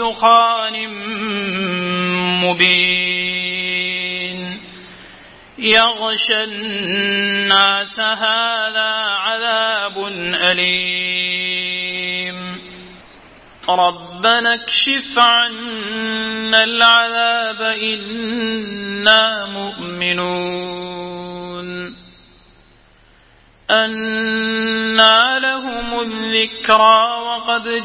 بدخان مبين. يغشى الناس هذا عذاب أليم. ربنا اكشف عنا العذاب إنا مؤمنون. أنا لهم الذكرى وقد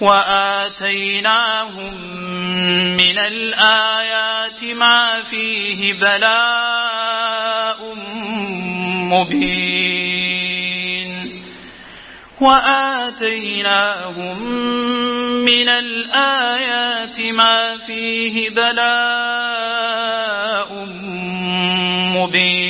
وآتيناهم من الآيات ما فيه بلاء مبين. وآتيناهم من الآيات ما فيه بلاء مبين.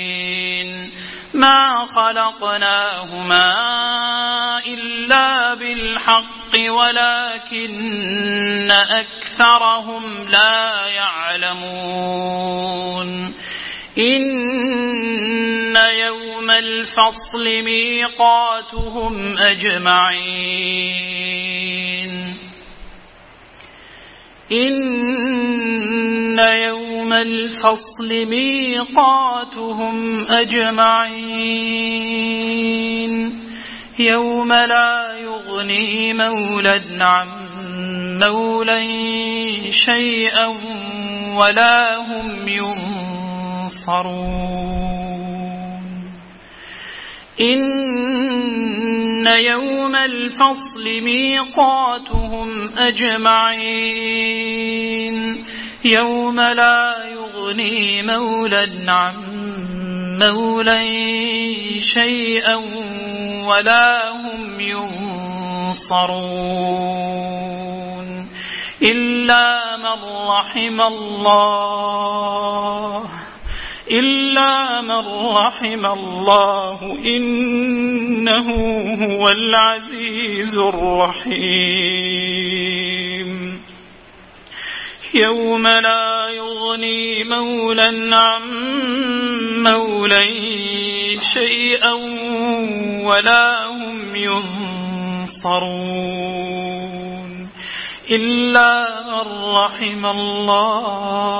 ما خلقناهما إلا بالحق ولكن أكثرهم لا يعلمون. إن يوم الفصل ميقاتهم أجمعين. إن يوم الفصل ميقاتهم أجمعين يوم لا يغني مولا عن مولا شيئا ولا هم ينصرون إن يوم الفصل ميقاتهم أجمعين يوم لا يغني مولا عن مولا شيئا ولا هم ينصرون إلا من رحم الله إلا من رحم الله إنه هو العزيز الرحيم يوم لا يغني مولا عن مولا شيئا ولا هم ينصرون إلا من رحم الله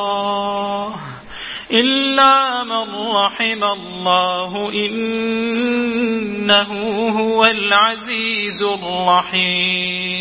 إلا من رحم الله إنه هو العزيز الرحيم.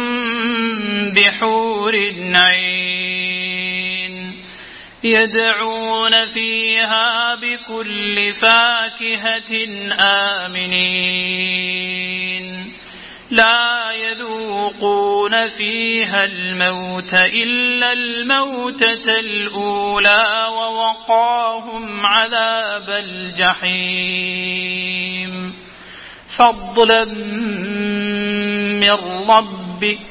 بحور عين يدعون فيها بكل فاكهة آمنين. لا يذوقون فيها الموت إلا الموتة الأولى ووقاهم عذاب الجحيم. فضلا من ربك